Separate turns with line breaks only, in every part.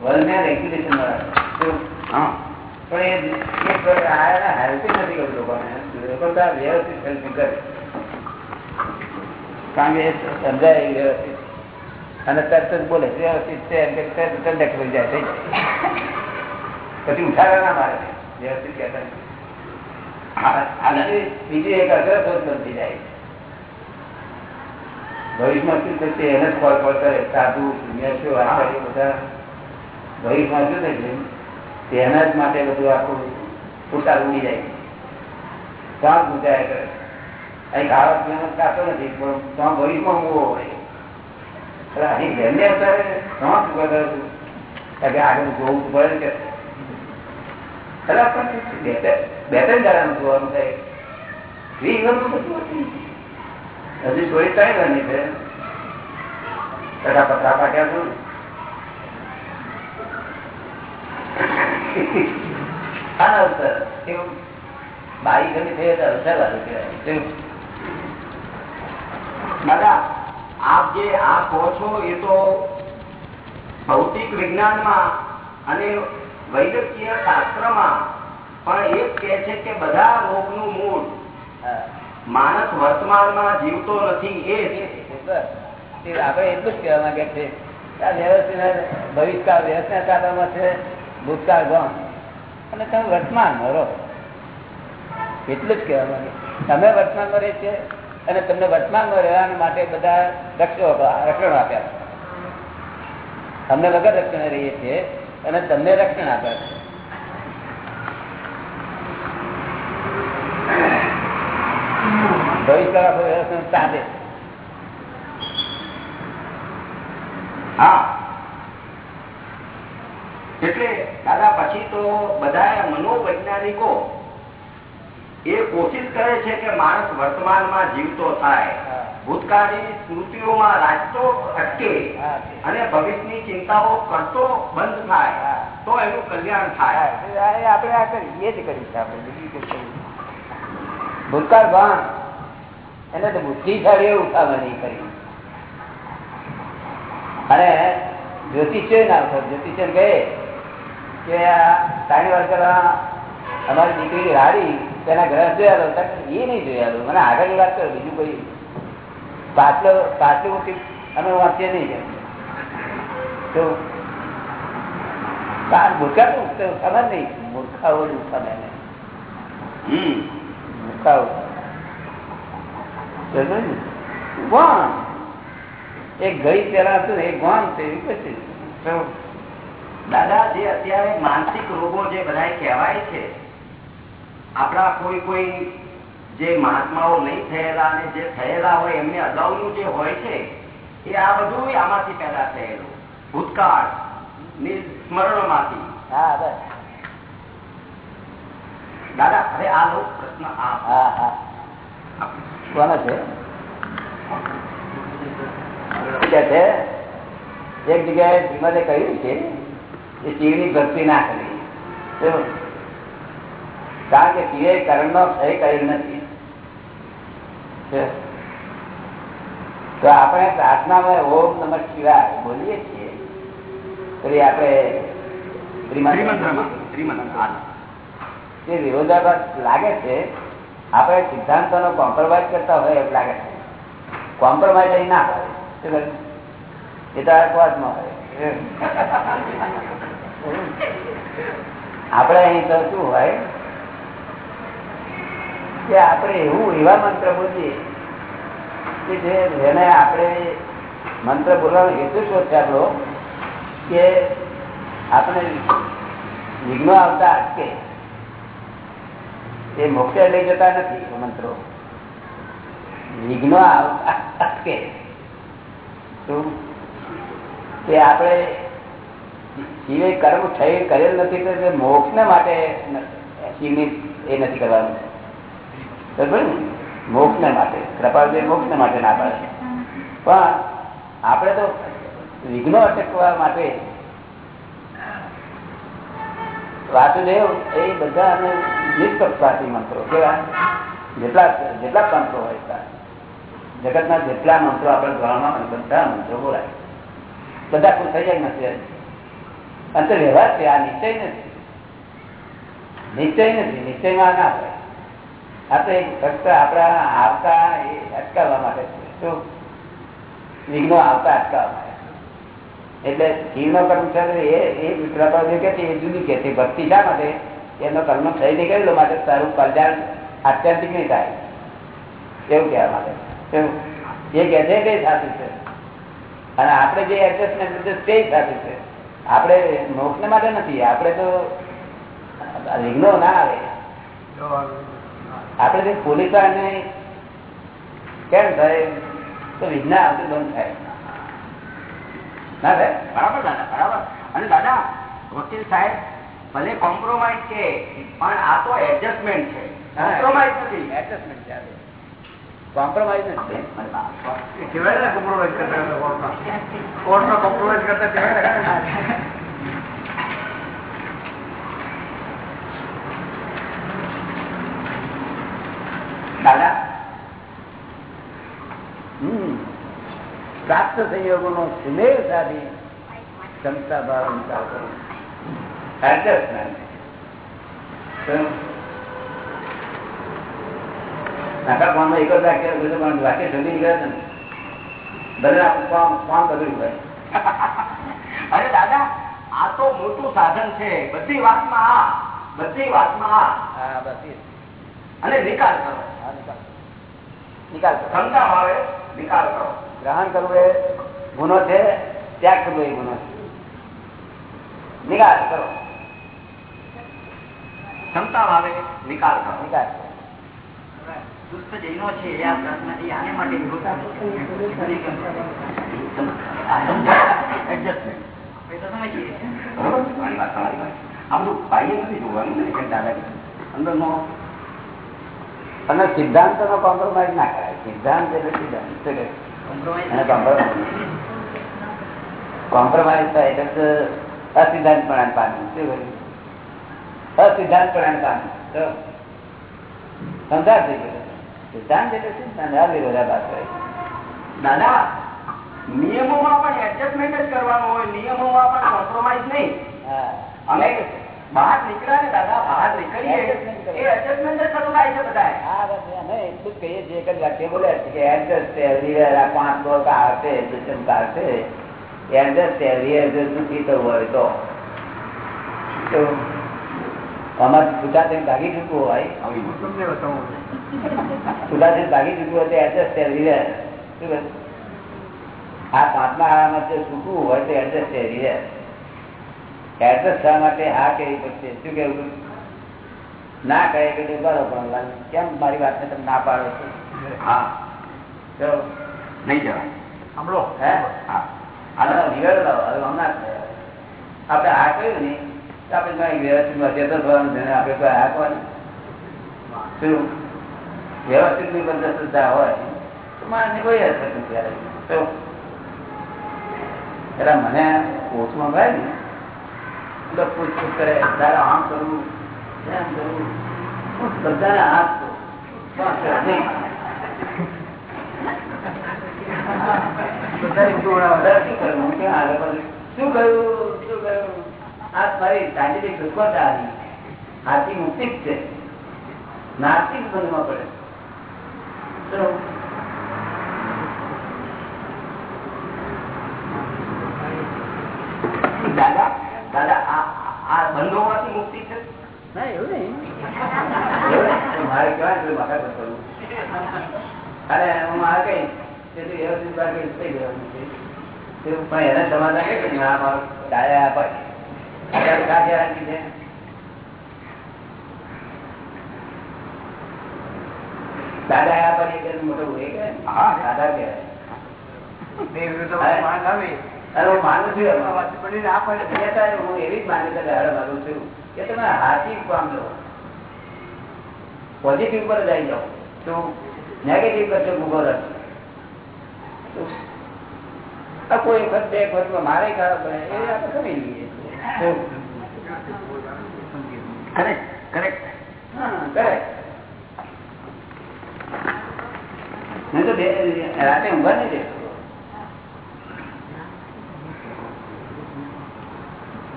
World regulation વાળા પણ એ helping નથી કરતું લોકોને. લોકો તો આ વ્યવસ્થિત હેલ્પિંગ કરે. કારણ કે સમજાય વ્યવસ્થિત. અને તરત જ બોલે વ્યવસ્થિત છે એમ કે તરત થઈ જાય થઈ પછી ઉઠાડવા ના મારે વ્યવસ્થિત કહેતા બીજી એક અગ્રશોધ બનતી જાય ભવિષ્યમાં શું થશે એને જ કોલ કોલ કરે સાધુ આચાર્ય બધા. ભવિષ્યમાં શું થશે તેના જ માટે બધું આખું ફૂટા ઉડી જાય ક્યાં પૂજાયા કરે અહીં ખાવા પીવાનો ખાતો નથી, પણ ત્યાં ભવિષ્યમાં ઊંઘવો હોય અહીં જેમને અત્યારે ત્યાં શું કરતા કે આગળ જોવું પડે કે બે ત્રણ જણાનું જોવાનું થાય. ફ્રી વર્ષનું બધું હતું હજી થોડી ટાઈમ ઘરની છે. પતરા પતરા છું. અવસર વાળું કહેવાય.
દાદા આપ જે આ કહો છો એ તો ભૌતિક વિજ્ઞાનમાં અને વૈદ્યકીય શાસ્ત્રમાં પણ એ કે છે કે બધા રોગનું મૂળ માણસ વર્તમાનમાં જીવતો નથી એ છે
આપણે એટલું જ કહેવા માંગે છે ભવિષ્યકાળ વ્યવસ્થિત કાળમાં છે. ભૂતકાળ ગણ અને તમે વર્તમાનમાં રહો. એટલું જ કહેવા માંગે તમે વર્તમાનમાં રહે છે અને તમને વર્તમાનમાં રહેવા માટે બધા રક્ષણો રક્ષણો આપ્યા છે. તમને વગર રક્ષણ રહીએ છીએ અને તમને રક્ષણ આપ્યા છે. ભવિષ્ય આખો વ્યવસ્થિત ચાલે
હા એટલે દાદા પછી તો બધા મનોવૈજ્ઞાનિકો એ કોશિશ કરે છે કે માણસ વર્તમાનમાં જીવતો થાય. ભૂતકાળની સ્મૃતિઓમાં રાજતો અટકે અને ભવિષ્યની ચિંતાઓ કરતો બંધ થાય તો એનું કલ્યાણ થાય.
આપણે આ કરી એ જ આપણે ભૂતકાળ ભાન એને તો બુદ્ધિશાળી ઉઠાવવાની કરી. અને જ્યોતિષ્ય ના ઉઠાવ જ્યોતિષ્ય કહે કે ત્રણ વર્ષ કરવા અમારી દીકરી હારી તેના ગ્રહ જોયાલો એ નહીં જોયાલો મને આગળની વાત કરો, બીજું કોઈ પાછલો પાછલું ઉઠી અમે વાંચીએ નહીં તો મૂર્ખા તો ઉઠાવે નહીં. મૂર્ખાઓ જ ઉઠાવે એને. મૂર્ખાઓ. એક ગઈ પેલા હતું એક ગોમ છે
દાદા જે અત્યારે માનસિક રોગો જે બધા કહેવાય છે આપણા કોઈ કોઈ જે મહાત્માઓ નહીં થયેલા અને જે થયેલા હોય એમને અગાઉનું જે હોય છે એ આ બધું આમાંથી પેદા થયેલું. ભૂતકાળની સ્મરણોમાંથી. દાદા હવે આ લો પ્રશ્ન
કોનો છે? છે? એક જગ્યાએ શ્રીમદે કહ્યું છે કે શિવની ભક્તિ ના કરી. કારણ કે શિવે કર્મ નો ક્ષય કર્યો નથી. તો આપણે પ્રાર્થનામાં ઓમ નમ શિવાય બોલીએ છીએ. પછી આપણે જે વિરોધાભાસ લાગે છે આપણે સિદ્ધાંતો નો કોમ્પ્રોમાઇઝ કરતા હોય એવું લાગે છે. કોમ્પ્રોમાઇઝ અહીં ના હોય. એ તો અર્થવાદમાં હોય. આપણે અહીં તો શું હોય? કે આપણે એવું એવા મંત્ર બોલીએ કે જેને આપણે મંત્ર બોલવાનો હેતુ શું છે આપણો કે આપણે વિઘ્નો આવતા અટકે. એ મોક્ષે લઈ જતા નથી મંત્રો. વિઘ્નો આવતા અટકે. કે આપણે શિવે કર્મ થઈ કરેલ નથી મોક્ષ ને માટે શિવની એ નથી કરવાનું. બરોબર ને? મોક્ષ ને માટે કૃપાલજી મોક્ષ ને માટે ના પાડે. પણ આપણે તો વિઘ્નો અટકવા માટે વાસુદેવ એ બધા અમે નિષ્પક્ષપાતી મંત્રો કેવા? જેટલા જેટલા મંત્રો હોય જગતના જેટલા મંત્રો આપણે ધોરણમાં બધા મંત્રો બોલાય. બધા ખુશ થઈ જાય નથી અંતર વ્યવહાર છે, આ નિશ્ચય નથી. નિશ્ચય નથી, નિશ્ચયમાં ના હોય. આ તો ફક્ત આપણા આવતા એ અટકાવવા માટે છે. વિઘ્નો આવતા અટકાવવા માટે. એટલે જીવનો કર્મચાર એ એ જે કે છે, એ જુદી કે છે. ભક્તિ શા માટે? એનો કર્મ થઈ નીકળેલો માટે તારું કલ્યાણ આત્યંતિક નહીં થાય. એવું કહેવા માટે. એ કહે છે તે સાચું છે. અને આપણે જે એડજસ્ટમેન્ટ તે સાચું છે. આપણે મોક્ષ માટે નથી આપણે તો વિઘ્નો ના આવે. આપણે જે પોલીસ વાળાને કેમ થાય તો વિઘ્ન આવતું બંધ થાય. ના થાય?
બરાબર દાદા બરાબર. અને દાદા વકીલ સાહેબ ભલે કોમ્પ્રોમાઇઝ છે પણ આ તો એડજસ્ટમેન્ટ છે. કોમ્પ્રોમાઇઝ નથી.
એડજસ્ટમેન્ટ છે કોમ્પ્રોમાઇઝ નથી.
કોમ્પ્રોમાઇઝ કોર્ટમાં કોમ્પ્રોમાઇઝ કરતા કેવાય
દાદા હમ પ્રાપ્ત સંયોગો નો સુમેર સાધી ક્ષમતા ભાવ નિકાલ કરો એડજસ્ટમેન્ટ નાકા ફોનમાં એક જ વાક્ય પણ વાક્ય સમજી ગયા ને. ભલે ફોન ફોન બગડ્યું હોય.
અરે દાદા આ તો મોટું સાધન છે. બધી વાતમાં આ બધી વાતમાં આ.
હા બસ એ જ.
અને નિકાલ કરો.
નિકાલ કરો.
ક્ષમતા ભાવે નિકાલ કરો.
ગ્રહણ કરવું એ ગુનો છે ત્યાગ કરવો એ ગુનો છે. નિકાલ કરો.
ક્ષમતા ભાવે નિકાલ કરો.
નિકાલ
દુષ્ટ જૈનો છે એ આને માટે વિરોધ
અને સિદ્ધાંત નો કોમ્પ્રોમાઇઝ ના કરાય. સિદ્ધાંત એટલે સિદ્ધાંત. કોમ્પ્રોમાઇઝ થાય એટલે તો અસિદ્ધાંત પણ પામ્યું. શું કર્યું? અસિદ્ધાંત પણ પામ્યું. સંસાર થઈ ગયો. સિદ્ધાંત એટલે સિદ્ધાંત આ વાત કરે
દાદા નિયમોમાં પણ એડજસ્ટમેન્ટ જ કરવાનું હોય. નિયમોમાં પણ કોમ્પ્રોમાઇઝ નહીં.
હા.
અમે બહાર નીકળ્યા ને દાદા બહાર નીકળીએ. એ એડજસ્ટમેન્ટ જ થાય છે બધાએ
હા બસ અમે એટલું જ કહીએ છીએ એક જ વાક્ય બોલ્યા છે કે એડજસ્ટ એવરીવેર આ પાંચ લોકો આવશે દુષ્મ કાઢશે એડજસ્ટ એવરીવેર જો સુખી થવું હોય તો. તો અમારે છૂટા થઈને ભાગી ચૂકવું હોય. છૂટા થઈને ભાગી ચૂકવું હોય તો એડજસ્ટ એવરીવેર શું? આ પાંચમા આમાં જે ચૂકવું હોય તો એડજસ્ટ એવરીવેર એડજસ્ટ થવા માટે હા કહેવી પડશે? શું કેવું ના કહે કે બરો પણ કેમ મારી વાતને તમે ના પાડો છો?
હા.
ચલો
નહીં જવાય.
સાંભળો.
હે?
હા.
આપણે હા કહ્યું ને તો આપણે વ્યવસ્થિત આપણે કોઈ હા શું? વ્યવસ્થિતની બંધ હોય તો મારે કોઈ અસર નથી ત્યારે એટલે મને ઓછું ભાઈ ને. કરવું, તેમ કરવું. શું કહ્યું શું કહ્યું આ મારી સાયન્ટિફિક રિપોર્ટ આવી. હાથી મુક્તિ છે. નાસ્તિક બનવા પડે શું?
દાદા દાદા આ આ બંધોમાંથી મુક્તિ છે
ના એવું નહીં એવું કેવા છે માથા પર કરવું અને હું આ કઈ? તેથી વ્યવસ્થિત બાર થઈ ગયું. છે પણ એને સમાધાન કે નહીં? મારો ડાયા આપે કા ગેરંટી છે. દાદા મોટો હોય
હા.
દાદા કહેવાય. અરે માનું છું એવી જ માન્યતા ધારણ છું કે તમે હાથી કામ લો. પોઝિટિવ પર જઈ જાઓ. તો નેગેટિવ કરશે ઊભો તો આ કોઈ વખત બે વખત મારે ખરાબ પડે. એ આપણે સમજી લઈએ.
કરેક્ટ કરેક્ટ
હા કરે નહીં તો રાતે ઊંઘવા નહીં દે.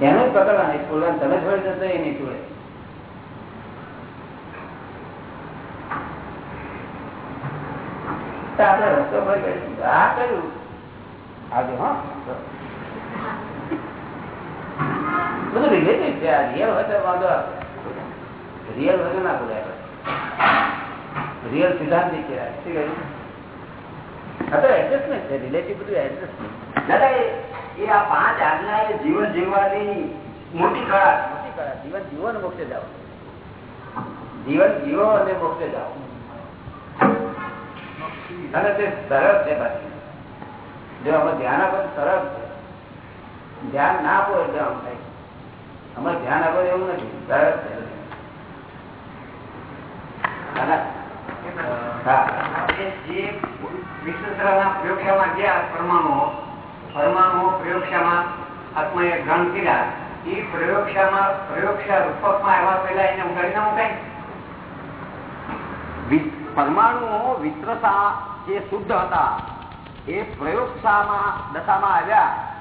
એને જ પકડવાનું. બોલવાનું તમે છોડી દો એ નહીં છોડે આપણે રસ્તો પર આ કર્યું આવજો હા. બધું રિલેટિવ છે આ રિયલ હોય તો વાંધો આવે. રિયલ હોય ના બોલાય રિયલ સિદ્ધાંતિક કહેવાય શું કહ્યું? આ તો એડજસ્ટમેન્ટ છે રિલેટિવ બધું એડજસ્ટમેન્ટ
દાદા એ- એ આ પાંચ આજ્ઞા એ જીવન જીવવાની મોટી કળા
મોટી કળા. જીવન જીવો અને મોક્ષે જાઓ. જીવન જીવો અને મોક્ષે જાઓ. અને તે સરળ છે પાછી જો અમે ધ્યાન આપો સરળ છે. ધ્યાન ના આપો એટલે આમ થાય. અમે ધ્યાન આપો એવું નથી. સરળ છે.
પ્રયોગશાળામાં ગયા પ્રયોગશાળા રૂપકમાં એવા પહેલા એને ઉગાડી ના મુકાય
પરમાણુઓ વિસ્તરતા જે શુદ્ધ હતા એ પ્રયોગશામાં દશામાં આવ્યા.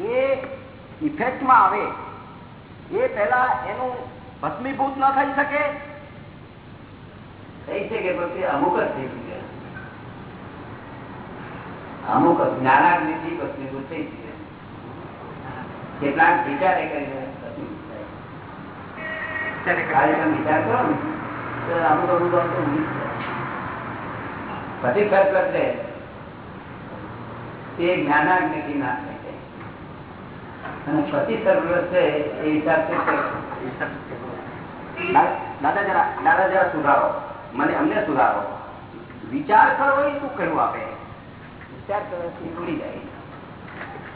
એ ઇફેક્ટમાં આવે. એ પહેલા એનું ભસ્મીભૂત ન થઈ શકે.
થઈ છે કે પછી અમુક જ થઈ શકે. અમુક જ્ઞાનાગ્નિથી ભસ્મીભૂત થઈ શકે. કેટલાક વિચારે કરીને થાય. વિચાર કરો ને? અમુક અમુક અંશે ઊંઘી પછી ફેર કરશે તે જ્ઞાનાગ્નિથી નાશ થઈ અને પછી સર્વ છે એ હિસાબ છે
દાદા જરા દાદા જરા સુધારો. મને અમને સુધારો. વિચાર કરવો એ શું કહ્યું આપે?
વિચાર કરવાથી ઉડી જાય.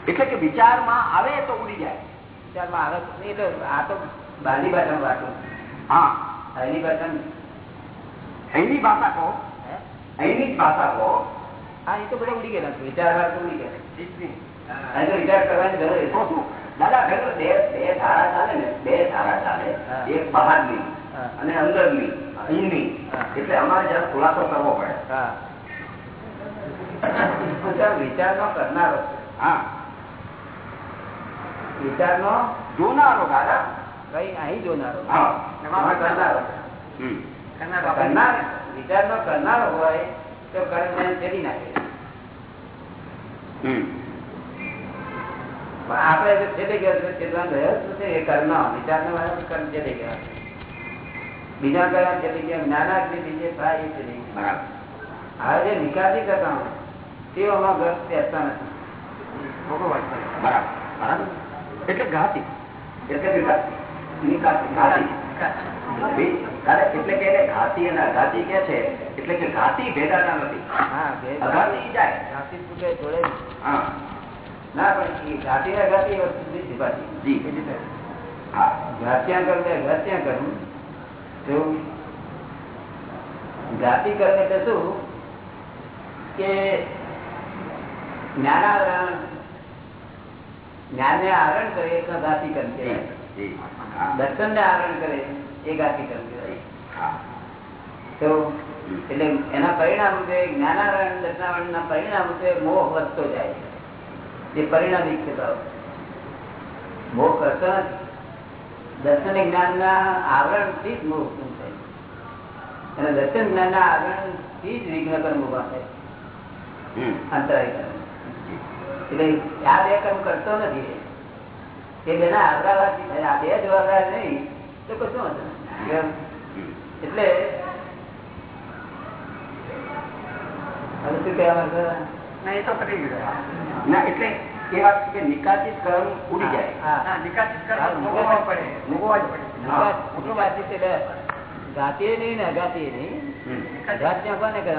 એટલે કે વિચારમાં આવે તો ઉડી જાય.
વિચારમાં આવે તો આ તો બાલી ભાષામાં વાતો
હા.
અહીંની ભાષા
અહીંની ભાષા કહો. અહીંની જ ભાષા કહો.
હા એ તો બધા ઉડી ગયેલા છે. વિચાર વાર તો ઉડી ગયા તો વિચાર કરવાની જરૂર
તો શું દાદા ભેગો બે બે ધારા ચાલે ને બે ધારા ચાલે. એક બહારની. અને અંદરની અહીંની. એટલે અમારે જરા ખુલાસો કરવો પડે.
વિચાર નો કરનારો.
હા.
વિચાર નો
જોનારો દાદા.
કઈ અહીં જોનારો.
હા.
કરનારો.
હમ.
કરનાર વિચારનો કરનારો હોય તો કર્મ નાખે ગયા તો રહ્યો છે એ કર્મ વિચાર નો કર્મ છેલ્લે ગયા બીજા કયા છેલ્લે ગયા જ્ઞાનાગ્નિ બીજે થાય એ છેલ્લે
બરાબર.
હવે જે નિકાસી કરતા હોય તેઓમાં ઘર બેસતા નથી.
બરાબર. બરાબર. એટલે ઘાતી. એટલે. નિકાસી. ઘાતી. એટલે કે ઘાતી અને અઘાતી કે છે એટલે કે ઘાતી ભેદાતા નથી. અઘાતી જાય.
ઘાતી પૂછે જોડે
હા.
ના પણ ઘાતી ને ઘાતી વસ્તુ.
જી. હા.
ઘાત્યા કરું ઘાત્યા તો ઘાતી કરે શું? કે જ્ઞાનાવરણ તો ઘાતી દર્શન ને આરણ કરે. એ ઘાતી કર્મ કહેવાય
હા.
તો એટલે એના પરિણામ રૂપે જ્ઞાનારાયણ દર્શનાવરણ ના પરિણામ રૂપે મોહ વધતો જાય જે પરિણામ છે ભાવ. મોહ કરતો નથી. દર્શન જ્ઞાન ના આવરણથી જ મોહ ઉત્પન્ન થાય અને દર્શન જ્ઞાન ના આવરણથી જ વિઘ્ન કર્મ ઊભા થાય. અંતરાય કર્મ. એટલે આ બે કર્મ કરતો નથી એ. બેના આવરાવાથી આ બે જ વગર નહીં તો કશું. એટલે હવે શું કહેવા
એટલે એ વાત કે નિકાસિત કર્મ ઉડી જાય.
નિકાસિત ભોગવવા પડે.
જ પડે.
ગાતીએ નહીં ને અગાતીએ નહીં.
હમ.
ત્યાં કોને કહે?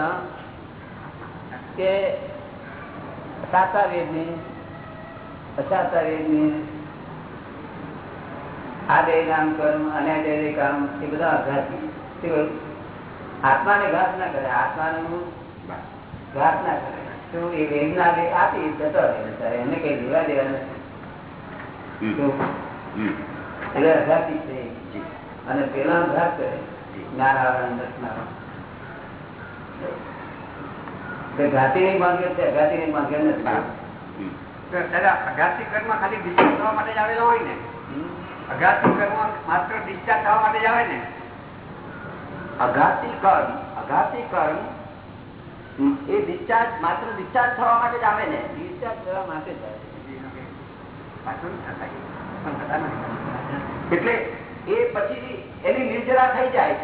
કે સાતા વેદની અસાતા વેદની આ દે નામ કર્મ અને આ બે કામ એ બધા અઘાત આત્માને ઘાત ના કરે આત્માનું ઘાત ના કરે. તો એ વેદના આપી જતો રહે. એને કઈ લેવા દેવા નથી. એટલે અઘાતી છે અને પેલા ઘાત કરે. જ્ઞાન આવરણ દર્શન ઘાતી નહીં માંગે છે અઘાતી નહીં માંગે નથી.
દાદા અઘાતી કર્મ ખાલી બીજા માટે જ આવેલો હોય ને? અઘાતી કર્મ માત્ર ડિસ્ચાર્જ થવા માટે જ આવે ને
અઘાતી કર્મ અઘાતી કર્મ એ ડિસ્ચાર્જ માત્ર ડિસ્ચાર્જ થવા માટે જ આવે ને
ડિસ્ચાર્જ કરવા માટે જ આવે.
પાછું ન થાય. પણ થતા નથી.
એટલે એ પછી એની નિર્જરા થઈ જાય.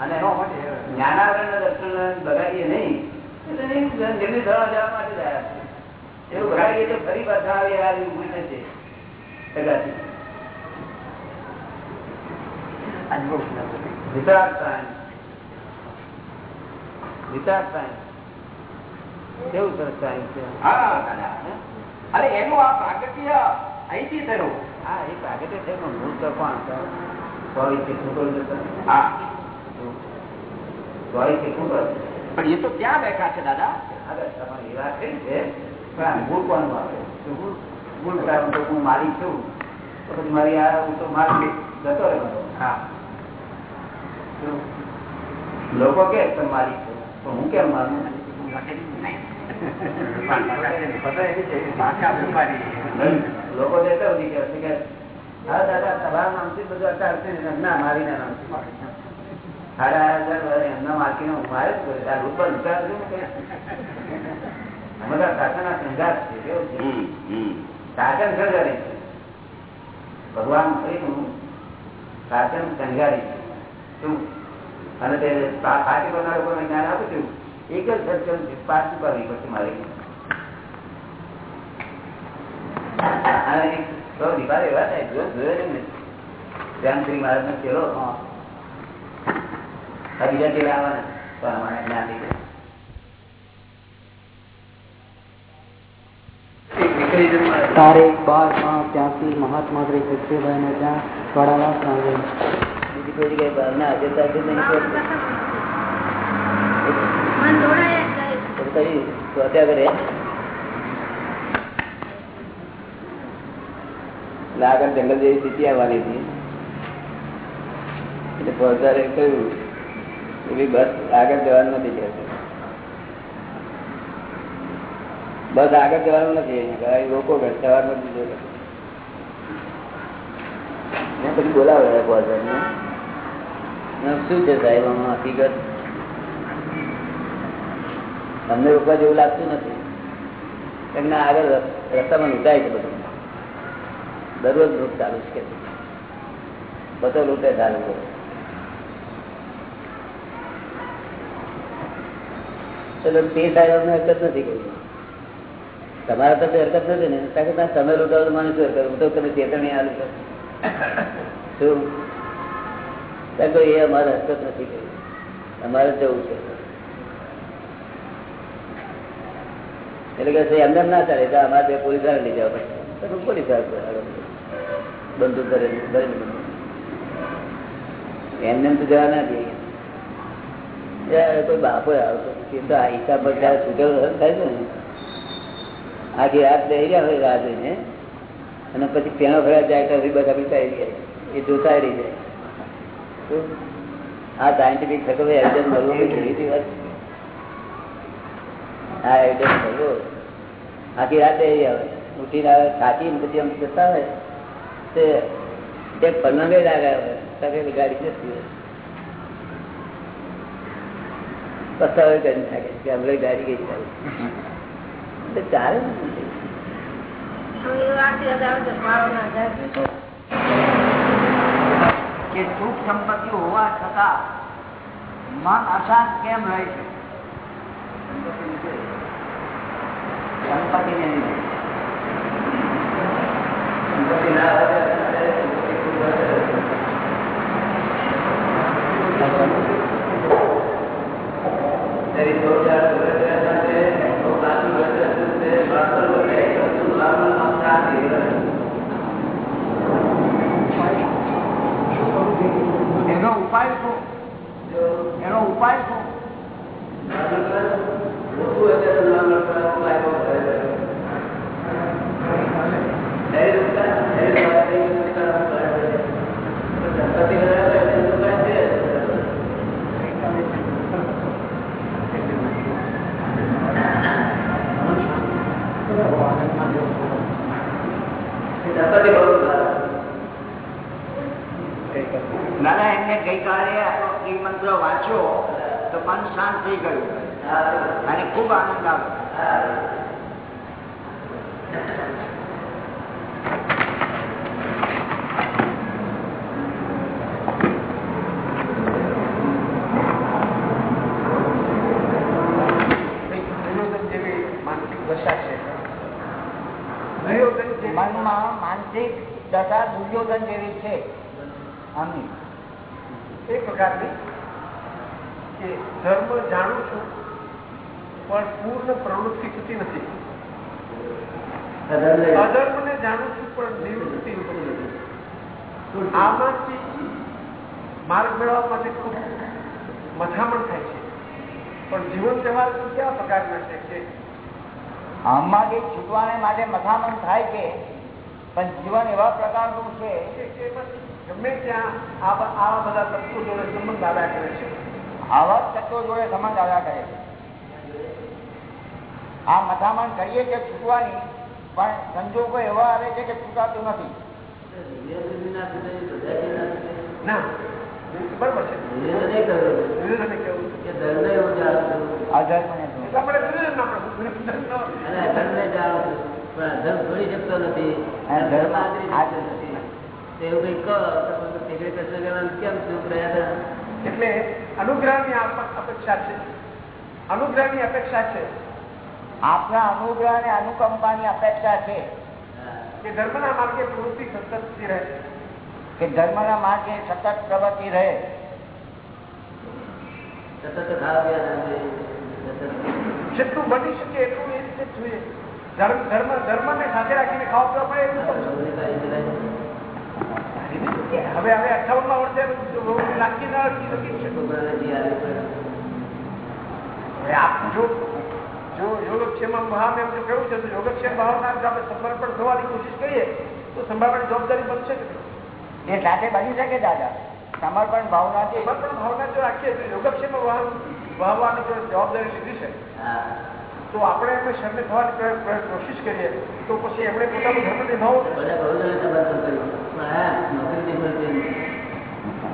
અને
જ્ઞાનારણ જ્ઞાનાવરણ દર્શન બગાડીએ નહીં એટલે નહીં, જેમની જવા માટે જ આવ્યા એવું બગાડીએ તો ફરી પાછા આવે આ ઊભી થશે. સગાથી.
આજ બહુ સરસ હતું.
વિતરાગ સાયન્સ. વિતરાગ સાયન્સ. કેવું સરસ સાયન્સ છે
હા દાદા
હે?
અને એનું આ પ્રાગટ્ય અહીંથી થયું
હા એ પ્રાગટ્ય છે પણ મૂળ તો કોણ
એ તો ત્યાં બેઠા છે દાદા
તમારી વાત કરી છે પણ આ મૂળ કોનું આવે? હું માલિક છું. તો પછી મારી આ હું તો માલિક જતો રહે
હા.
લોકો કે પણ માલિક છો. તો હું કેમ માનું લોકો દેતા હતી કે, હા, દાદા, તમારા નામથી બધું અત્યારે ના મારી ના સાડા હજાર એમના મારે જ કરું. આ રૂપ વિચાર છે ને કંઈ. અમે તો સંઘાત છે કેવું છે. સંઘારી છે. ભગવાન ફરીનું સાચન સંઘારી છે. શું? અને તે પાછી કરનાર લોકોને જ્ઞાન આપું છું એક જ સર્કલ પાછું કરવી પછી મારે. અને બહુ દીપાર એવા થાય, જો જોયો ને? શ્રી મહારાજ નો ચેલો હા બીજા ચેલા આવવાના તો અમારે જ્ઞાન લીધે.
તારીખ બાર પાંચ ત્યાંથી મહાત્મા શ્રી સત્યભાઈ ને ત્યાં વડાલા સાંજે
બીજી કોઈ જગ્યાએ ભાવના હાજર નહીં કરે. આગળ જંગલ જેવી સ્થિતિ આવવાની હતી. એટલે પહોંચાડે કહ્યું એવી બસ આગળ જવાનું નથી કે બસ આગળ જવાનું નથી લોકો સવારમાં પછી બોલાવે શું છે સાહેબ, આમાં હકીકત? તમને રોકવા જેવું લાગતું નથી. એમના આગળ રસ્તામાં લૂંટાય છે બધું. દરરોજ લૂંટ ચાલુ છે. બધો લૂંટે ચાલુ ચલો, તે સાહેબ, અમને હકત નથી કરી. તમારા તો હરકત નથી ને. કારણ કે તમે લૂંટાવો મને શું હરકત. હું તો તમે ચેતવણી આલું છું શું? કે એ અમારે હરકત નથી કરી. અમારે જવું છે. એટલે કે એમને એમ ના ચાલે તો અમારે બે પોલીસવાળા લઈ જવા પડશે. તો પોલીસ બંદૂક કરેલી કરેલી એમને એમ તો જવા ના દઈએ કોઈ બાપો આવતો. એ તો આ હિસાબ બધા છૂટેલો થાય છે ને. આખી રાત રહી ગયા હોય રાત જોઈને અને પછી પેણો ફર્યા જાય તો બધા બિચારી ગયા. એ જોતા રહી જાય આ સાયન્ટિફિક થતો એવિડન્સ મળવો કેવી વાત. હા એવિડન્સ મળવો. આખી રાત બેસી આવે ઉઠીને આવે થાકીને પછી આમ જતા હોય, તે એક પલંગે લાગ્યા હોય તકે ગાડી જતી હોય. પસ્તાવે કરી નાખે કે હમણાં ગાડી ગઈ ચાલે ચાલે
કે સુખ સંપત્તિ હોવા છતાં મન અશાંત કેમ રહે છે? સંપત્તિને લીધે.
સંપત્તિ ના
ઉપાય શું એનો ઉપાય શું
Dapat dibawa દાદા એમને ગઈકાલે એ મંત્ર વાંચ્યો તો મન શાંત થઈ ગયું. અને ખૂબ આનંદ આવ્યો.
દુર્યોધન જેવી માનસિક દશા છે દુર્યોધન જેવી
મનમાં માનસિક દશા દુર્યોધન જેવી છે. આમની.
એ પ્રકારની કે ધર્મ જાણું છું પણ પૂર્ણ પ્રવૃત્તિ થતી નથી. અધર્મને જાણું છું પણ નિવૃત્તિ થતી નથી. આમાંથી માર્ગ મેળવવા માટે ખૂબ મથામણ થાય છે. પણ જીવન વ્યવહાર કેવા પ્રકારના છે કે
આમાંથી છૂટવાને માટે મથામણ થાય છે પણ જીવન એવા પ્રકારનું છે
કે એમાંથી ગમે ત્યાં આવા બધા તત્વો જોડે સંબંધ આવ્યા કરે છે.
આવા તત્વો જોડે સંબંધ આવ્યા કરે છે. આ મથામણ કરીએ કે છૂટવાની પણ સંજોગો એવા આવે છે કે છૂટાતું નથી.
ના બરોબર ના ન-
આ-
એટલે અનુગ્રહની અપેક્ષા છે. અનુગ્રહની અપેક્ષા છે.
આપના અનુગ્રહ અને અનુકંપાની અપેક્ષા છે.
કે ધર્મના માર્ગે પ્રવૃત્તિ સતત રહે.
કે ધર્મના માર્ગે સતત પ્રવૃત્તિ રહે.
જેટલું બની શકે એટલું એ રીતે જોઈએ. ધર્મ ધર્મ ધર્મને સાથે રાખીને ખાવા પીવા પડે એવું પણ હવે હવે અઠાવનમાં વર્ષે લાગી ના અટકી શકી છે હવે આપ જો જો યોગક્ષેમ મહાન એમ જો કહ્યું છે તો યોગક્ષેમ ભાવના જો આપણે સમર્પણ થવાની કોશિશ કરીએ તો સંભાળવાની જવાબદારી બનશે કે નહીં?
એ સાથે બની શકે દાદા. સમર્પણ ભાવનાથી
સમર્પણ ભાવના જો રાખીએ તો યોગક્ષેમ વાહન વાહવાની જો જવાબદારી લીધી છે. તો આપણે એમને શરણે થવાની પ્ર- પ્ર- કોશિશ કરીએ તો પછી એમણે પોતાનું ધર્મ નિભાવવું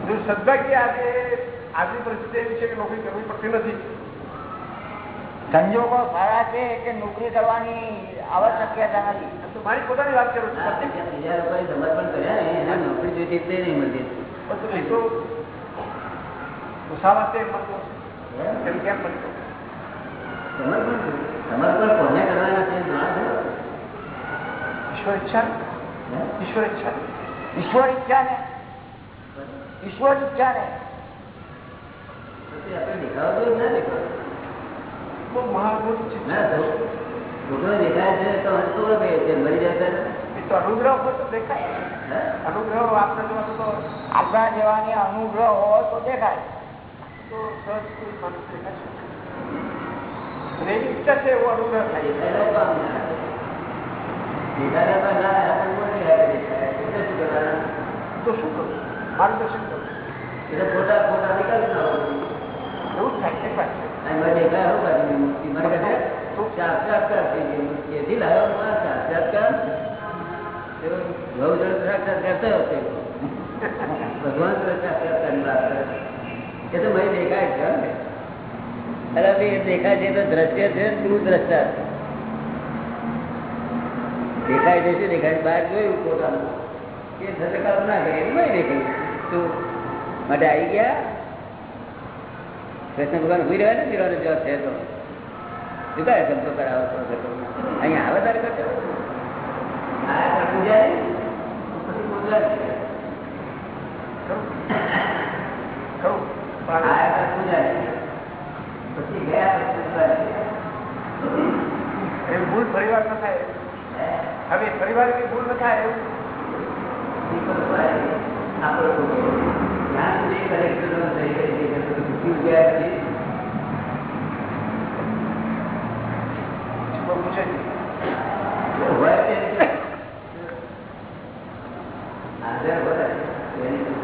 જો સદભાગ્ય આજે આજની પરિસ્થિતિ એવી છે કે નોકરી કરવી પડતી નથી.
સંજોગો સારા છે કે નોકરી કરવાની આવશ્યકતા નથી.
તો મારી પોતાની વાત કરું છું. પછી બધું એ તો મુસાવાતે મળતો એમ? કેમ મળતો ઈશ્વર ઈચ્છા ઈશ્વર ઈચ્છા
ઈશ્વર ઈચ્છા ને ઈશ્વર ઈચ્છા ને
બહુ મહાભૂત છે એ તો અનુગ્રહ હોય તો દેખાય અનુગ્રહ આપણે જો તો
આપણા જેવાની અનુગ્રહ હોય તો દેખાય
તો સહજ કોઈ માણસ દેખાશે અને એની ઈચ્છા છે એવો અનુગ્રહ થાય શું કરું માર્ગદર્શન કરું
ફોટા ફોટા નીકળી
એવું જ થાય એક વાત છે.
ભગવાન એ તો મને દેખાય છે અરે દેખાય છે તો દ્રશ્ય છે તું દ્રષ્ટા દેખાય છે દેખાય? છે? બહાર જોયું પોતાનું. એ થશે ના કરી દેખાયું તું માટે આવી ગયા? કૃષ્ણ ભગવાન હુઈ રહ્યા ને પીવાનો જવાબ છે તો. શું કાય ગમતો કરાવો? અહીંયા આવે તારે કરતો આ પૂજા નહીં, પછી પૂજા નહીં.
ખરું પણ
આયા પર પૂજા નહીં. પછી ગયા પછી પૂજા નહીં.
એ ભૂલ ફરીવાર ન થાય
હે?
હવે ફરીવાર એવી ભૂલ ન થાય એવું
દીપક ભાઈ, આપણો છોકરો. જ્યાં સુધી કલેક્ટરનો સહી કરી દે, ત્યાં સુધી પૂછી ગયા પછી
બહુ પૂછે છે.
હોય તે રીતે. હાજર હોય એની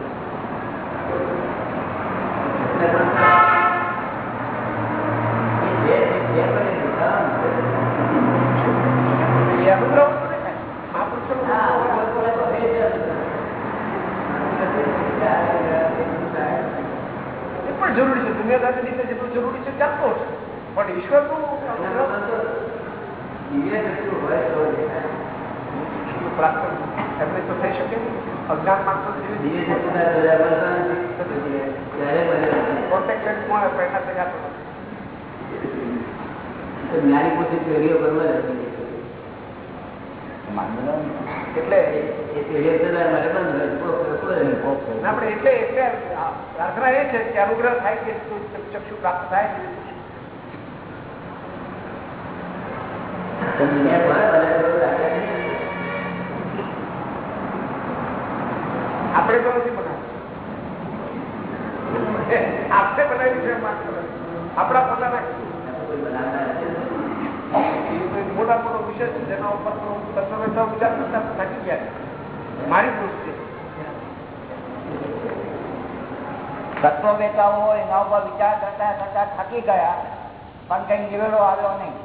એ જે- જે કરે એ દેખાવાનું.
એ અનુગ્રહ જરૂરી છે દુનિયાદારી રીતે જેટલું જરૂરી છે ચાલતો છે પણ ઈશ્વરનું
દિવ્ય દ્રષ્ટિ હોય તો દેખાય.
પ્રાપ્ત એમને તો થઈ શકે નહીં. અજ્ઞાન માણસો જેવી
દિવ્ય દ્રષ્ટિ ના જોયા મળતા નથી. ત્યારે મળે નથી.
કોન્ટેક્ટ લેન્સમાં પ્રેરણા થઈ જતો નથી.
તો જ્ઞાની પોતે પેઢીઓ કરવા નથી
એટલે
એ પેઢીઓ ચલાવવા માટે બંધ હોય. કોક- કોક રહે, કોક રહે.
આપણે એટલે એટલે આ પ્રાર્થના એ છે કે અનુગ્રહ થાય કે ચક્ષુ પ્રાપ્ત થાય
તો દુનિયા કોને બનાવી એવું લાગે છે?
આપણે તો નથી બનાવ્યું આપણે બનાવી છે માત્ર આપણા પોતાના
કોઈ બનાવતા નથી.
એ કોઈ મોટા મોટો વિષય છે, જેના ઉપર તો તત્વવેતાઓ વિચાર કરતા થાકી ગયા છે. મારી દૃષ્ટિએ
તત્વવેતાઓ એના ઉપર વિચાર કરતા કરતા થકી ગયા, પણ કઈ નિવેડો આવ્યો નહીં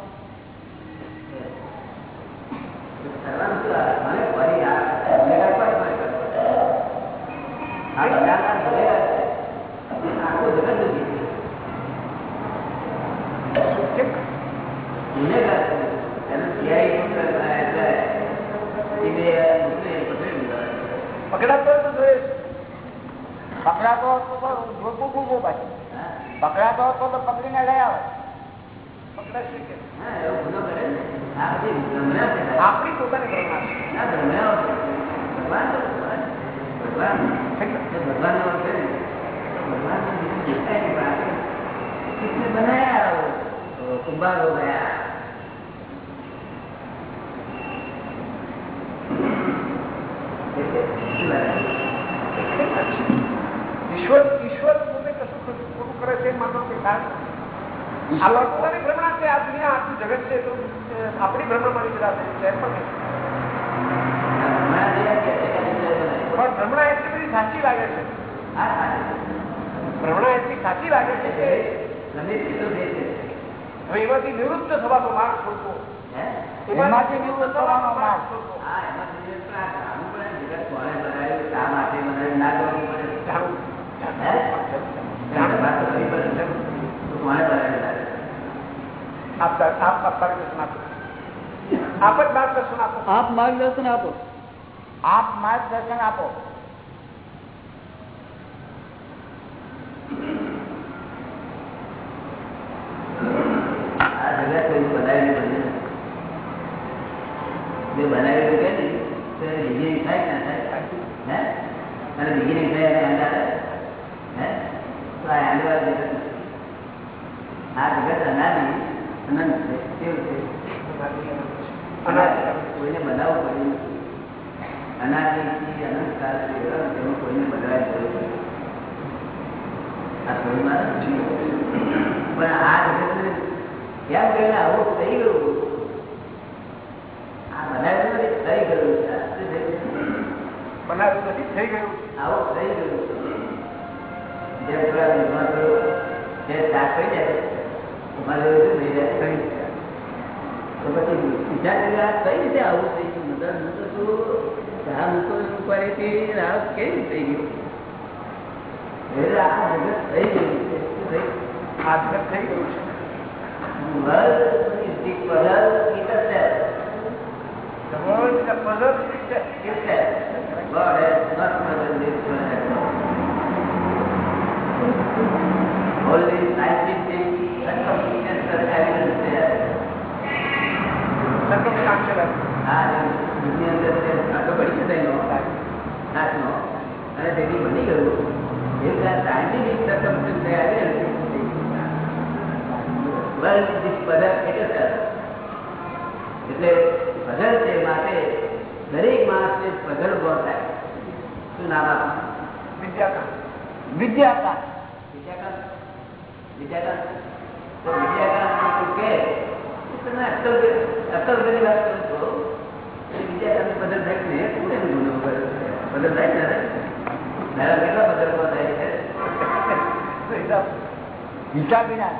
પકડાતો
હતો તો જોતું કૂકું પાછું? પકડાતો હતો તો પકડીને લઈ આવે
પકડાશે કે
હા, એવું ગુનો કરે ને.
આપણી પોતાની.
ભગવાન બનાયા કુંભારો ગયા?
ઈશ્વર ઈશ્વર પોતે કશું ખોટું કરે છે માનવ કે કારણ ભ્રમણા છે આ દુનિયા આખું જગત છે તો આપણી ભ્રમણામાં પેદા છે એમ પણ નહીં.
ભ્રમણા છે કે નહીં બનાય?
પણ ભ્રમણા એટલી બધી સાચી લાગે છે
હા, હા.
ભ્રમણા એટલી સાચી લાગે છે કે
ગમે તેટલો દે છે.
હવે એમાંથી નિવૃત્ત થવાનો માર્ગ શોધવો
એમાંથી નિવૃત્ત થવાનો માર્ગ.
શોધવો
ના એમાં બીજું પણ આ જાણવું પડે ને, જગત કોણે બનાવ્યું, શા માટે બનાવ્યું, ના જાણવું પડે.
જાણવું
હે? જાણવું વાત તો કરવી પડે ને. તો કોણે બનાવ્યું?
આપ આપ આપ માર્ગદર્શન આપો આપ જ માર્ગદર્શન આપો
આપ માર્ગદર્શન આપો
આપ માર્ગદર્શન આપો
આ જગત કોઈ બનાવેલું બન્યું નથી. જે બનાવેલું કે ને, તો એ beginning થાય કે ના થાય? હે? અને beginning થાય અને end આવે? હે? તો આ end વાળું જગત નથી. આ જગત અનાદિ, અનંત છે. કેવું છે? કોઈને બનાવવું પડ્યું નથી. અનાદિથી અનંતકાળ સુધી તેમાં કોઈને બનાવવા જરૂર નથી. આ થોડી પણ આ જગતને કેમ કરીને આવું થઈ ગયું આ બનાવેલું નથી, થઈ ગયું છે
બનાવ્યું નથી થઈ ગયું
આવું થઈ ગયું જેમ થોડા દિવસમાં તો જે સાફ થઈ જાય મારે કઈ રીતે આવું થઈ ગયું? મદદ ગયું થઈ ગયું?
આ જગત થઈ ગયું છે.
વર્લ્ડ ઇઝ અને તેથી બની ગયું એવું વર્લ્ડ ઇઝ એટલે પઝલ છે માટે દરેક માણસને ઊભો થાય શું નામ આપવાનું
વિદ્યાકાંત
વિદ્યાકાંત
વિદ્યાકાંત વિદ્યાકાંત તું કે તમે અક્કલ અક્કલ કરી વાત કરો છો વિદ્યાકાંત પઝલ થાય એનું ગુનો કરે પઝલ થાય ને દાદા કેટલા ઊભા થાય છે
હિસાબ
વિના.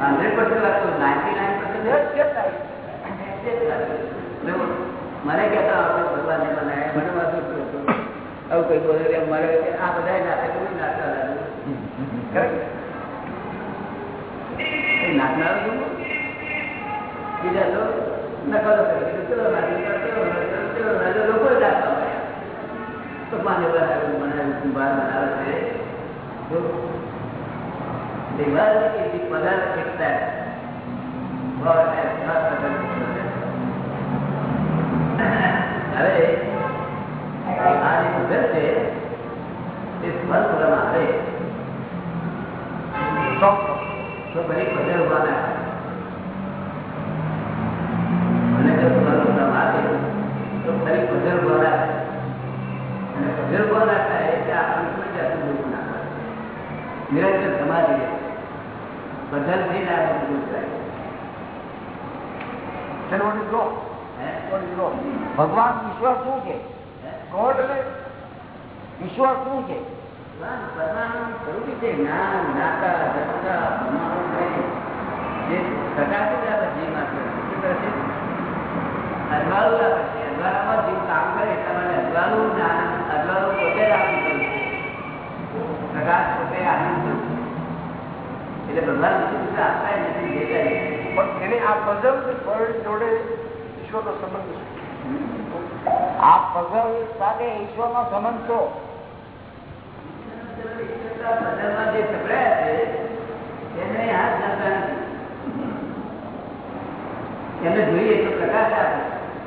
હંડ્રેડ પર્સન્ટ લાગતું મને કહેતા આપણે આવું કઈ બોલે કે આ બધા તો નાખતા નાખનાર બીજા તો નકલો કરે. લોકો જ નાખતા હોય. ખેંચતા God હવે ભૂગલ છે તે સ્મર કરવામાં આવે તો ફરી પધર ઊભા અને જો સ્મર કરવામાં આવે તો ફરી પધર ઊભા અને પધર ઊભા ના થાય એટલે આપણને કોઈ જાતનું દુઃખ ના થાય. નિરંતર સમાધિ બદલથી ના દુઃખ થાય.
Then what is wrong? What is wrong?
ભગવાન ઈશ્વર શું છે
ગોડ એટલે
ઈશ્વર શું છે?
એટલા ભગવાન આપતા નથી.
પણ એને આ પઝલ જોડે ઈશ્વરનો સંબંધ છે
આ પઝલ સાથે ઈશ્વરનો સંબંધ તો
બદલમાં જે સપડાયા છે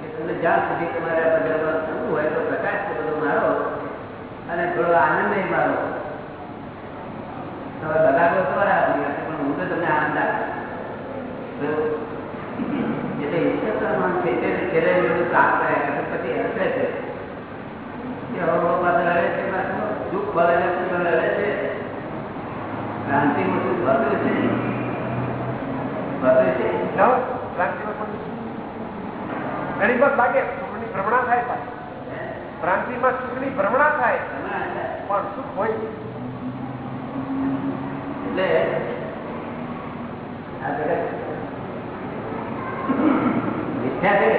તો તમને જ્યાં સુધી તમારે આ બદલમાં થવું હોય તો પ્રકાશ તો બધો મારો આનંદ હવે બગાડો તમારા પણ હું તો તમને આનંદ છે. તે છેલ્લે બધું છે. દુઃખ ભલે ક્રાંતિમાં વસ્તુ ભદ્ર છે ભદ્ર છે.
ઘણી વખત લાગે સુખની ભ્રમણા થાય? ભ્રાંતિમાં સુખની ભ્રમણા થાય. પણ સુખ હોય.
એટલે આ જગત મિથ્યા છે.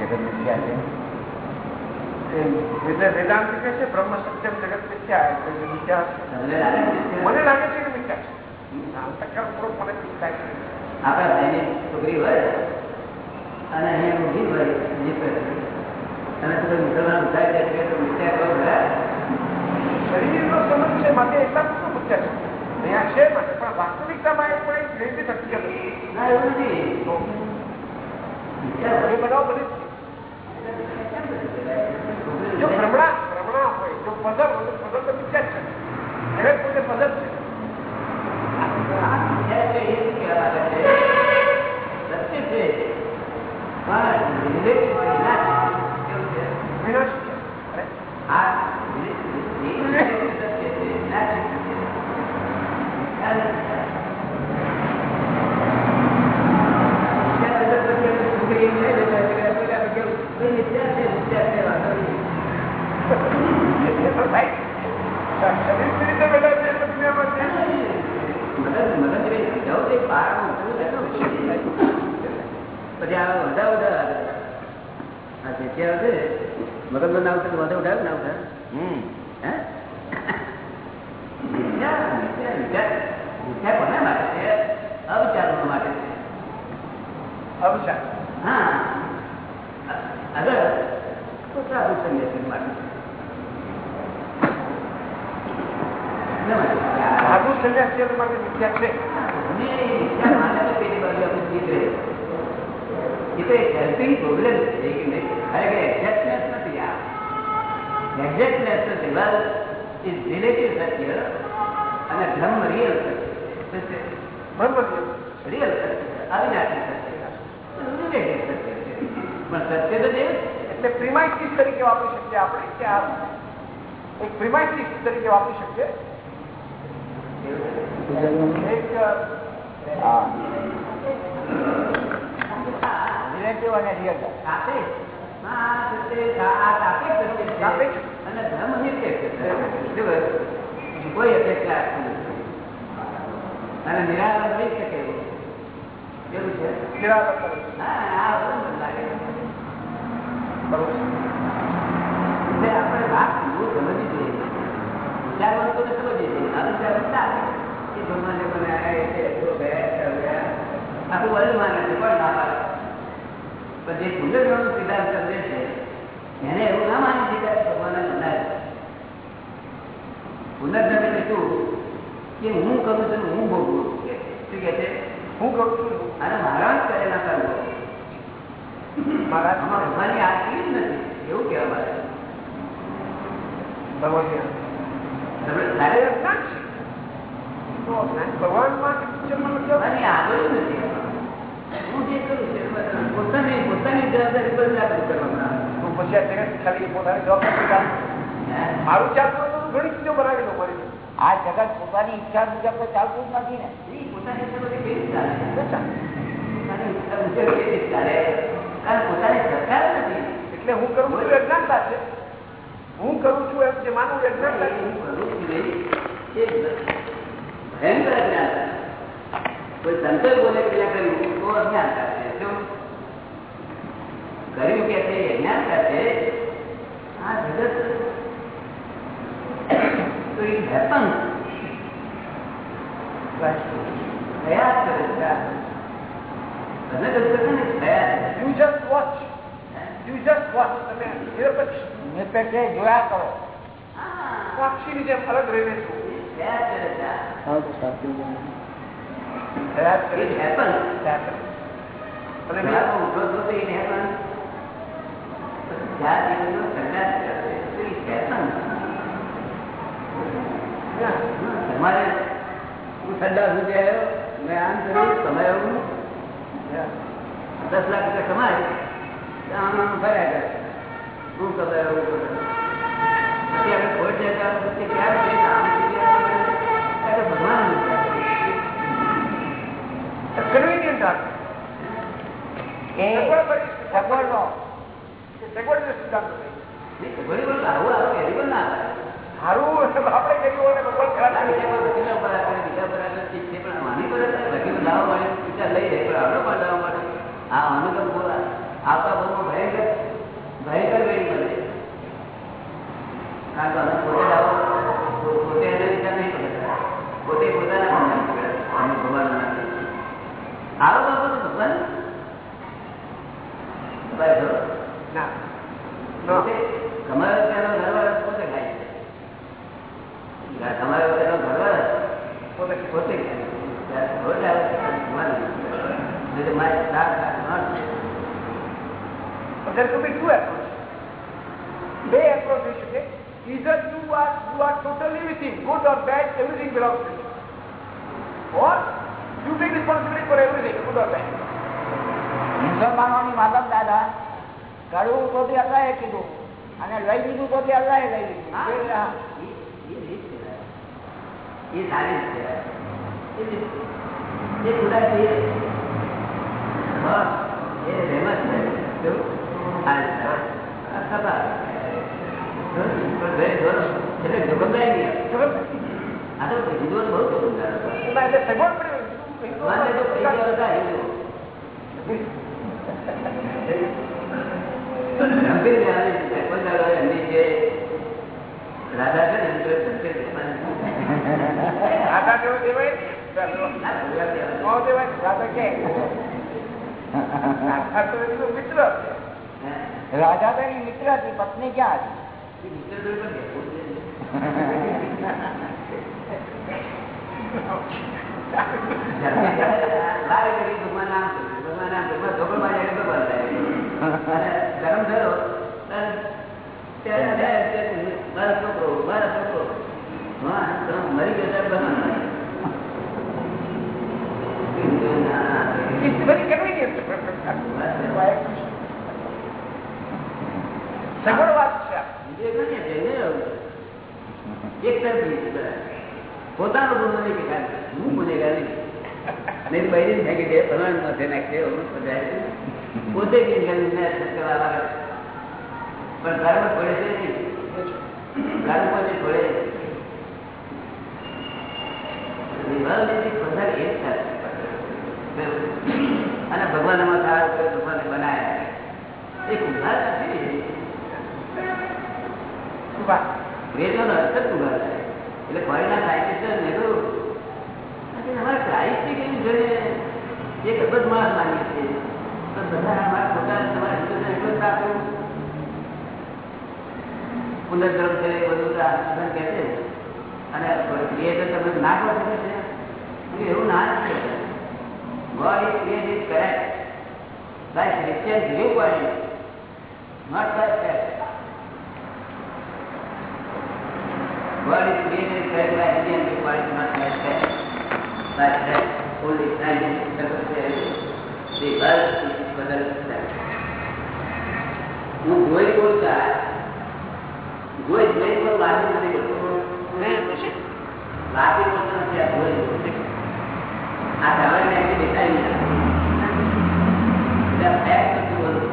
જગત મિથ્યા છે.
એટલે વેદાંત કે છે બ્રહ્મ સત્યમ જગત મિથ્યા મિથ્યા? મને લાગે છે કે મિથ્યા છે.
ભાઈની છોકરી હોય અને અહીંયા ઊભી હોય જીપ અને તો મુસલમાન ઉઠાઈ જાય છે તો મિથ્યા કહો ખરા?
શરીરનો સંબંધ છે માટે એટલા પૂરતું મિથ્યા છે અહીંયા છે માટે પણ વાસ્તવિકતામાં એ પણ એક નિર્મિત સત્ય નથી
ના એવું નથી
તો
મિથ્યા
એ બનાવ બને જ છે જો ભ્રમણા ભ્રમણા હોય જો પઝલ હોય તો પઝલ તો મિથ્યા જ છે જગત પોતે પઝલ છે
આ મિથ્યા છે એ શું કહેવા માંગે છે? સત્ય છે પણ relative વિનાશ કેવું છે?
વિનાશ છે અરે,
આ relative સત્ય છે, વિનાશી સત્ય છે. મિથ્યા નથી. મિથ્યા જગત પ્રત્યે આપણે છોકરી એમ લઈ લેતા હોય કે આપણે આપણે કેવું, ભાઈ મિથ્યા છે, મિથ્યા છે, વાંધો નહીં.
એ તો થાય શરીર રીતે બેઠા છે એટલે દુનિયામાં છે
મદદ મદદ રહી જાઉં તે પારામાં ઉતરવું તેનો વિષય નથી. પછી આ વધા વધા આ જે ત્યાં છે મગજમાં ના ઉતરે તો વધા ઉઠાવે ના ઉઠાવે હે મિથ્યા મિથ્યા મિથ્યા મિથ્યા કોના માટે છે અવિચારો માટે છે
અવિચાર
હા આગળ તો સાધુ સંન્યાસી માટે છે એના માટે.
સાધુ સંન્યાસીઓ માટે મિથ્યા છે
અને મિથ્યા માને તો પેલી બાજુ આપણે જીત રહે. એ તો એક હેલ્પિંગ પ્રોબ્લેમ છે કે નહીં. ખરેખર એક્ઝેક્ટનેસ નથી આ. એક્ઝેક્ટનેસ નથી વેલ ઇઝ રિલેટિવ સત્ય અને ધર્મ રિયલ સત્ય શું રિયલ સત્ય અવિનાશી સત્ય રિલેટિવ સત્ય છે. પણ સત્ય તો જે.
એટલે પ્રિમાઇસીસ તરીકે વાપરી શકીએ આપણે કે આ એક પ્રિમાઇસીસ તરીકે વાપરી શકીએ? એક
રિલેટિવ અને રિયલ.
અને ધર્મ? કોઈ અપેક્ષા અને નિરાકરણ થઈ શકે એવું. છે?
નિરાકરણ
હા લાગે એટલે આપણે વાત સમજવી જોઈએ. ચાર તો સમજીએ છીએ આ વિચાર ચાલે કે ભગવાને મને આ એ છે, જો ગયા, ગયા. આખું વળી માને પણ ના પાડે પણ જે પુનર્જન્મનો સિદ્ધાંત સમજે છે એને એવું ના માની છે કે ભગવાને બનાવ્યો. પુનર્જન્મ એટલે શું કે હું કરું છું હું ભોગવું. શું કે છે?
હું કરું છું
અને મારા જ કરેલા કરવો
મારા
ભગવાનની આરતી જ નથી. એવું કહેવા મારે
ભગવાન
તારે
જ્ઞાન છે. આવતું.
ભગવાનની આગળ નથી.
પછી ખાલી પોતાની મારું ચાલતું હતું ઘણી ચીજો બનાવી મારી
આ જગત પોતાની ઈચ્છા મુજબ તો ચાલતું જ નથી. ને
પોતાની ઈચ્છા મુજબ કેવી
એટલે હું કરું છું અજ્ઞાનતા છે. હું કરું છું એમ જે માનવું અજ્ઞાનતા
હું કરું છું. ભયંકર અજ્ઞાનતા. કોઈ સંતો બોલે કે ના કર્યું? તો અજ્ઞાનતા છે શું? કર્યું કે છે એ અજ્ઞાનતા છે આ જગત તો. પ્રયાસ કરે છે તમે કહ્યું ને પ્રયાસ
you just watch you just watch તમે નિરપેક્ષ.
નિરપેક્ષે જોયા કરો.
સાક્ષીની જેમ અલગ રહીને છું.
પ્રયાસ કરે છે આ.
પ્રયાસ
It happens.
પ્રયાસ કરે. અને મેં
જ્યાં ઉઠો it happens. જ્યાં જીવનનો સંન્યાસ કરશે it happens. તમારે હું ઠંડા સુધી આવ્યો મેં આમ કર્યું તમે એવું દસ લાખ રૂપિયા કમાય આમ આમ ફર્યા કરે હું કમાય એવું તો બહુ ભયંકર ભયંકર વેરી બને કારણ કે પોતે લાવો. પોતે એનો વિચાર નહીં કરે પોતે પોતાના ભગવાન આવો બાબો
ના
તમારે ઘરવાળા પોતે ખાય છે તમારે ઘરવાળા
પોતે
પોતે છે. છે, છે.
There could be two approaches. બે approach હોઈ શકે either you are you are totally with him good or bad everything belongs to you or you take responsibility for everything good or bad
માતમ દાદા કરવું તો તે અલ્લાહે કીધું અને લઈ લીધું તો તે અલ્લાહે લઈ લીધું.
સગવડ પડી
ભગવાનને તો થઈ ગયા હતા હિન્દુઓ. ગંભીર વ્યાધિ છે. કોઈ દાડો એમની જે રાધા છે ને એમ તો ભગવાન
મિત્ર
હતી પત્ની ક્યાં હતી
ભગવાન ભગવાન ભગવાન ભગવાન. અને ગરમ થયો ત્યારે ત્યારે ત્યારે ત્યારે મારો છોકરો મારો છોકરો હા તમે મરી ગયો ત્યારે ભગવાન થાય.
It's very convenient. સગવડ વાત છે આ.
બીજે કઈ જઈને એક તરફી છે બધા. પોતાનો ગુનો નહીં કે કાંઈ. હું ગુનેગાર નહીં નહીં તો બહેરી થાય કે જે ફલાણ માથે નાખશે એવું બધાય. પોતે જ પણ ધર્મ છોડે છે ધર્મ પોતે છોડે અને ભગવાનમાં સારા ભગવાને બનાયા એ કુંભાર. એટલે ફોરેનના સાયન્ટિસ્ટ ને કહ્યું અમારે ક્રાઇસ્ટ કેવી માણસ માનીએ છીએ. પુનર્જન્મ છે બધું આ કહે છે અને ક્રિએટર તમે ના કહો છો છે એવું ના છે God is created correct by Christian viewpoint, not by fact. God is created correct by Indian viewpoint, not by fact. By fact, only scientific circumstances, the earth is bottle હું જોઈ બોલતા જોઈ જોઈ પણ વાંચી નથી બોલતો. વાંચી બોલતો નથી આ જોઈ આ ધાવણ દેખાય નહીં ફેક્ટ નથી બોલું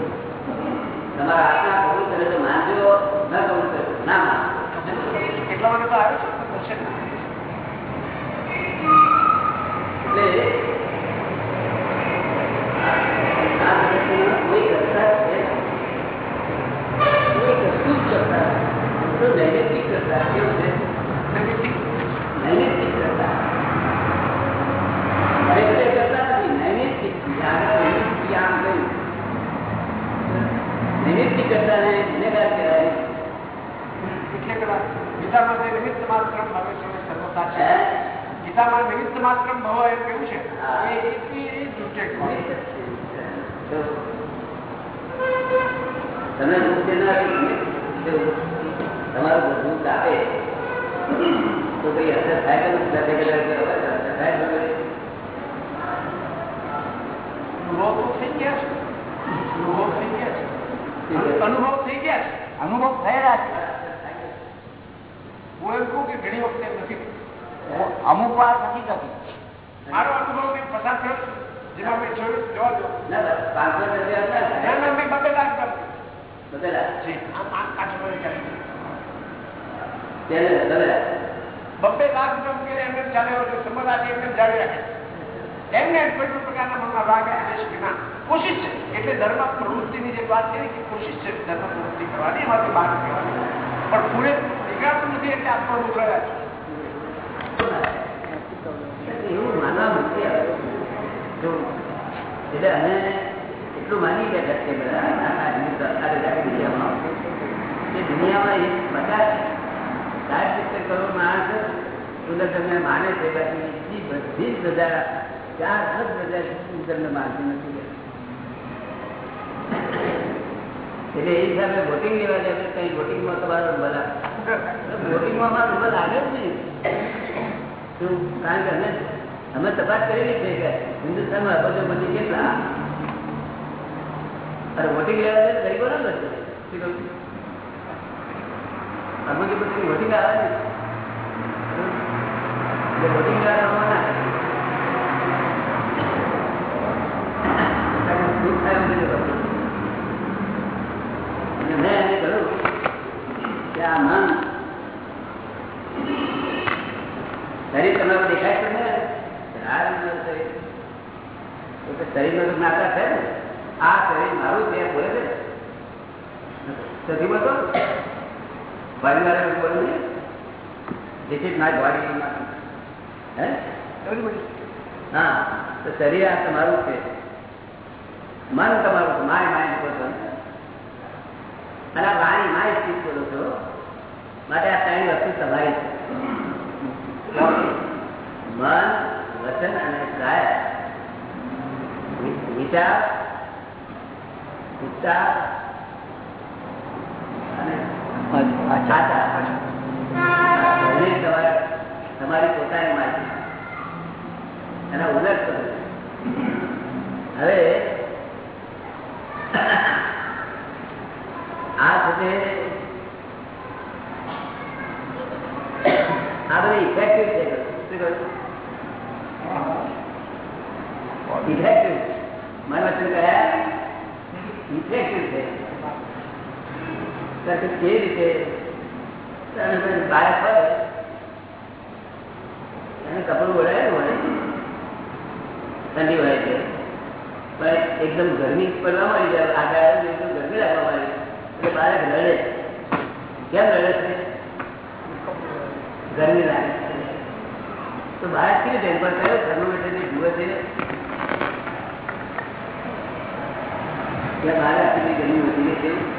તમારા આત્મા કબૂલ કરે તો માનજો ન કબૂલ કરે ના માનજો.
એટલા માટે તો આવ્યો છે
એટલે કોઈ કરતા કોઈ કશું જ કરતા નૈમિત્તિક કરતા કેવું છે નૈમિત્તિક કરતા ખરેખર કરતા નથી નૈમિત્તિક આગળ નૈમિત્તિક આમ કહ્યું નૈમિત્તિક કરતા ને ગુનેગાર કહેવાય
એટલે કદાચ ગીતામાં જે નિમિત્ત માત્ર ભાવે છે એ સર્વતા છે
હે?
ગીતામાં નિમિત્ત માત્ર ભાવ એમ કેવું છે
હા.
એ એ- એ- એ દુષ્ટેક ભાવ.
તમે મુક્તિ ના તમારું બધું કાપે તો કઈ અસર થાય કે નથી થતી? કે અસર થાય તો ખરી?
અનુભવ તો થઈ ગયા છે અનુભવ થઈ ગયા છે અનુભવ થઈ ગયા છે
અનુભવ થયેલા છે
હું એમ કહું કે ઘણી વખતે નથી
અમુક વાર નથી થતી
મારો અનુભવ મેં પસાર કર્યો છે જેમાં મેં જોયું જોવા દો
ના બસ પાંચસો રૂપિયા ના
ના
થાય.
ના મેં બબે લાખ ગમ
બદલા.
છે આમ આમ કાચ પર ચાલી
તેને બદલા.
બબે લાખ ગમ કે એમને ચાલ્યો છે સંબંધ એમને જાળવી રાખે એમને કોઈ પણ પ્રકારના મનમાં રાગ દ્વેષ વિના કોશિશ છે એટલે ધર્મ પ્રવૃત્તિની જે વાત કરી કે કોશિશ છે ધર્મ પ્રવૃત્તિ કરવાની એમાંથી બહાર નીકળવાની પણ પૂરે નીકળાતું નથી એટલે આત્મા ઉઘરાયા છે
એવું માનવા નથી આવે જો એટલે અમે એટલું માની બેઠા છે બધા આ- આ હિન્દુ સરકારે આખી દુનિયામાં કે દુનિયામાં એક પચાસ સાઠ સિત્તેર કરોડ માણસ સુંદર તમને માને છે, બાકી બીજી બધી જ બધા ચાર દસ હજાર સુંદરને માનતી નથી? એટલે એ હિસાબે વોટિંગ લેવા જાય એટલે કઈ વોટિંગમાં તમારો બધા વોટિંગમાં અમારો નંબર લાગે જ નહીં. શું? કારણ કે અમે અમે તપાસ કરેલી છે કે હિન્દુસ્તાનમાં અબજો બધી કેટલા અરે વોટિંગ લેવા જાય તો ગરીબો ના લડશે શું પછી વોટિંગ આવે ને? મન શરીર. ને જ્ઞાતા છે ને? આ શરીર મારું એમ બોલે છે. ને સધી બોલતો બારી વાળા ને This is my body. હે? હા તો શરીર આ તમારું છે. મન તમારું માય માઇન્ડ બોલતો અને આ વાણી માય સ્પીચ બોલો છો. માટે આ ત્રણ વસ્તુ તમારી છે. મન વચન અને કાય વિચાર વિચાર ઉચ્ચાર અને આચાર આ બંને તમારા તમારી પોતાની માહિતી. એના ઉલટ કરો. હવે આ છે આ બધી ઇફેક્ટિવ છે. શું કહ્યું? ઇફેક્ટિવ મારા વચન કયા ઇફેક્ટિવ છે. કેવી રીતે બાળક હોય, એને કપડું ઓળાયેલું હોય. ઠંડી હોય છે પણ એકદમ ગરમી પડવા મળી જાય આગળ એકદમ ગરમી લાગવા મળી એટલે બાળક રડે કેમ રડે છે? ગરમી લાગે તો બાળક કેવી ટેમ્પર થયો થર્મોમીટરની જુએ છે ત્યાં બાળક આટલી ગરમી વધી ગઈ છે.